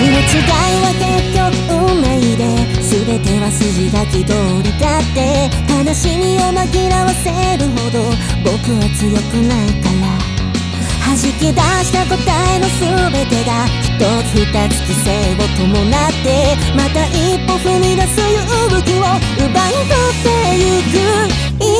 色違いは結局運命で全ては筋書き通りだって悲しみを紛らわせるほど僕は強くないから。弾き出した答えの全てが一つ二つ規制を伴ってまた一歩踏み出す勇気を奪い取ってゆく。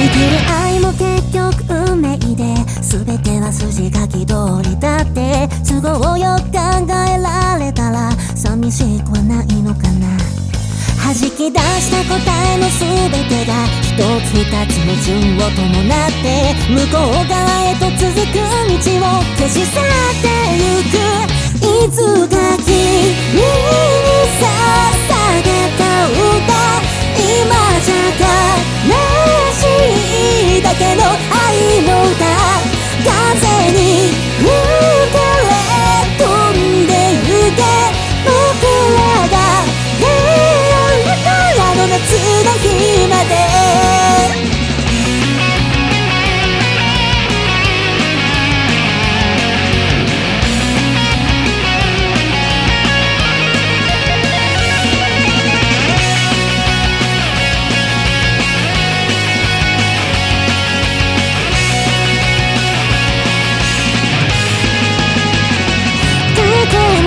巡る愛も結局運命で全ては筋書き通りだって都合よく考えられたら寂しくはないのかな。弾き出した答えの全てが一つ二つの順を伴って向こう側へと続く道を消し去ってゆく。過去